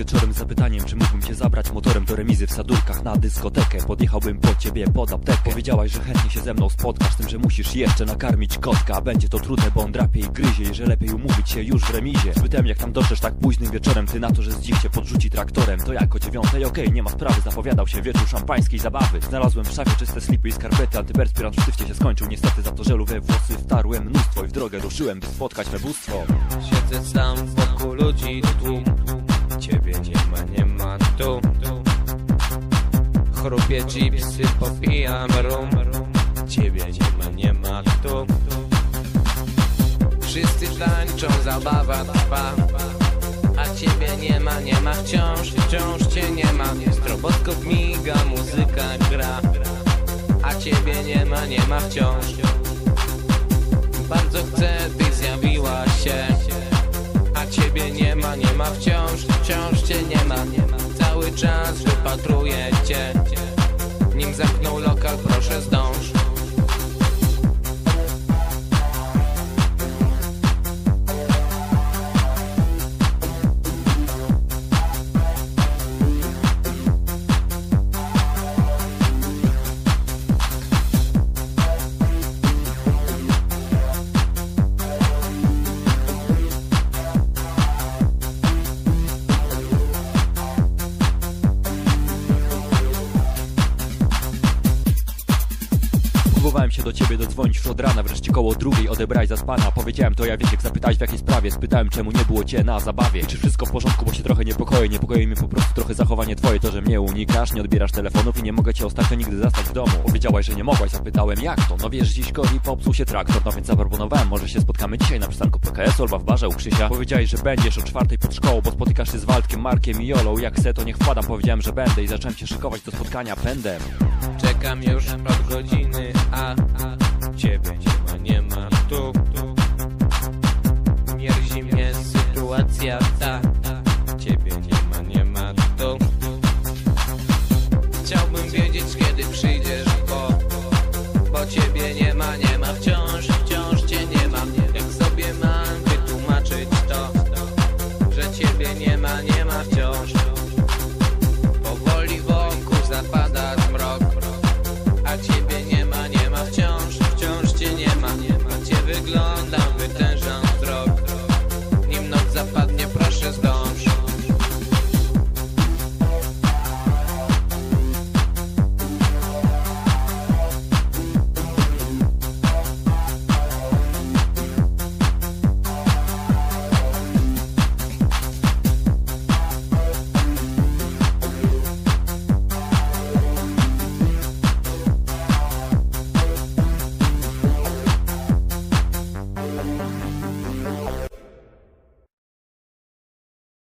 wieczorem z zapytaniem, czy mógłbym cię zabrać motorem do remizy w Sadurkach na dyskotekę. Podjechałbym po ciebie pod aptekę. Powiedziałaś, że chętnie się ze mną spotkasz, tym, że musisz jeszcze nakarmić kotka. Będzie to trudne, bo on drapie i gryzie i że lepiej umówić się już w remizie. Spytałem jak tam dotrzesz tak późnym wieczorem, ty na to, że z dziś cię podrzuci traktorem. To jak o dziewiątej, okej, nie ma sprawy, zapowiadał się wieczór szampańskiej zabawy. Znalazłem w szafie czyste slipy i skarpety, antyperspirant w się skończył. Niestety za to żelu we włosy wtarłem mnóstwo i w drogę ruszyłem, by spotkać me bóstwo. Siedzę chipsy, popijam rum. Ciebie nie ma, nie ma tu. Wszyscy tańczą, zabawa trwa. A ciebie nie ma, nie ma wciąż, wciąż cię nie ma. Stroboskop miga, muzyka gra. A ciebie nie ma, nie ma wciąż. Bardzo chcę, ty zjawiła się. A ciebie nie ma, nie ma wciąż, wciąż cię nie ma. Cały czas wypatruję cię press down się do ciebie dodzwonić. Już od rana, wreszcie koło drugiej odebrałeś za spana. Powiedziałem to ja Wiesiek, zapytałeś w jakiej sprawie. Spytałem czemu nie było cię na zabawie. Czy wszystko w porządku, bo się trochę niepokoję Niepokoi mnie po prostu trochę zachowanie twoje. To, że mnie unikasz, nie odbierasz telefonów I nie mogę cię ostatnio nigdy zastać w domu. Powiedziałaś, że nie mogłaś, zapytałem jak to? No wiesz, dziś Kori popsuł się traktor No więc zaproponowałem, może się spotkamy dzisiaj na przystanku PKS albo w barze u Krzysia. Powiedziałeś, że będziesz o czwartej pod szkołą Bo spotykasz się z Waldkiem, Markiem i Jolą. Jak se to niech wpadam, powiedziałem, że będę I zacząłem się szykować do spotkania pędem Czekam już od godziny, a, ciebie nie ma, nie ma tu, tu. Mierzi mnie sytuacja ta,